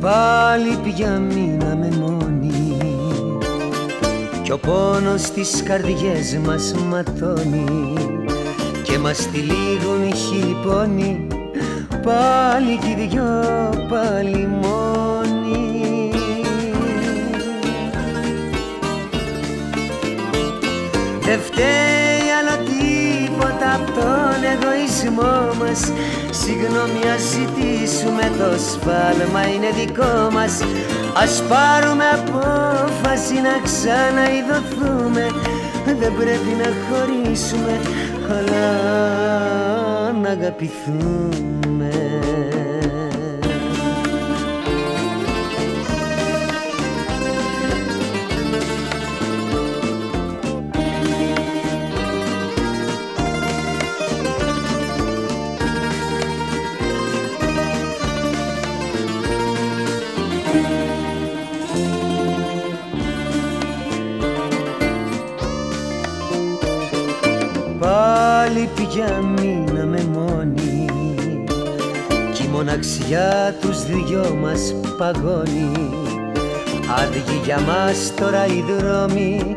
Πάλι πια μείναμε μόνοι Κι ο πόνος στις καρδιές μας ματώνει Και μας τυλίγουν χίλιοι πόνοι Πάλι κι οι δυο πάλι μόνοι. Δεν φταίει εγωισμό μας Συγγνώμη ας ζητήσουμε το σφάλμα είναι δικό μας. Ας πάρουμε απόφαση να ξαναειδωθούμε. Δεν πρέπει να χωρίσουμε αλλά να αγαπηθούμε Πάλι πια μείναμε μόνοι Κι η μοναξιά τους δυο μας παγώνει. Άδειοι για μας τώρα οι δρόμοι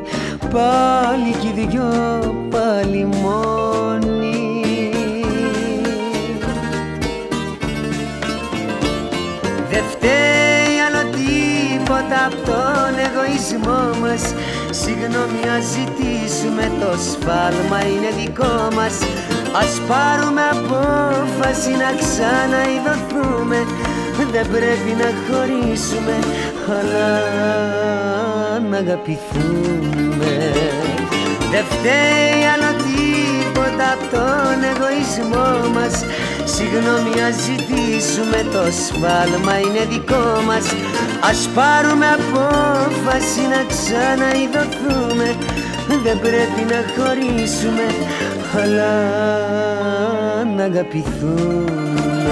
Πάλι κι οι δυο πάλι τίποτα απ' τον εγωισμό μας. Συγγνώμη ας ζητήσουμε το σφάλμα είναι δικό μας. Ας πάρουμε απόφαση να ξαναειδωθούμε. Δεν πρέπει να χωρίσουμε αλλά να αγαπηθούμε. Δεν φταίει άλλο τίποτα απ' τον εγωισμό μας. Συγγνώμη ας ζητήσουμε το σφάλμα είναι δικό μας. Ας πάρουμε απόφαση να ξαναειδωθούμε. Δεν πρέπει να χωρίσουμε αλλά να αγαπηθούμε